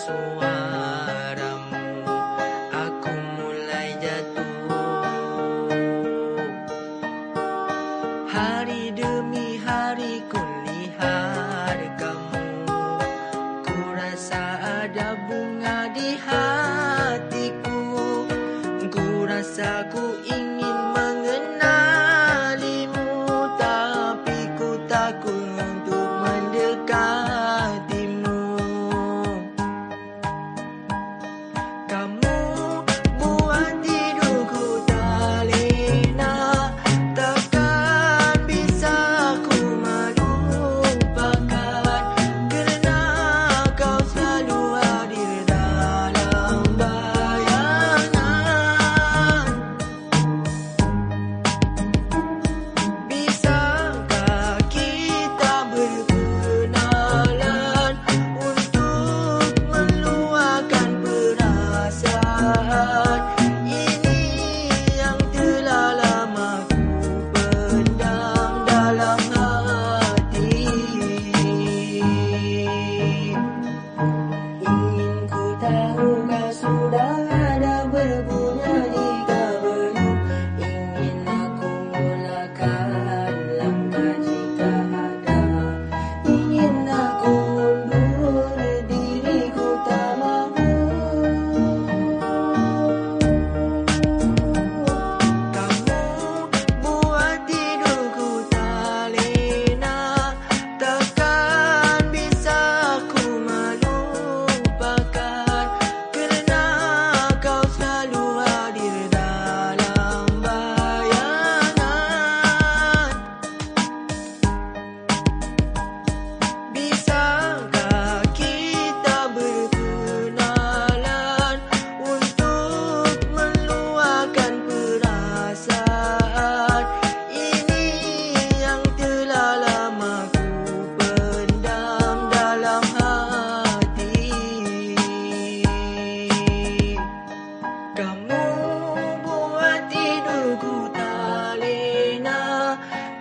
suaramu Aku mulai jatuh. Hari demi hari kulihat kamu Ku rasa ada bunga di hatiku Ku rasa ku ingin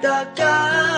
the guy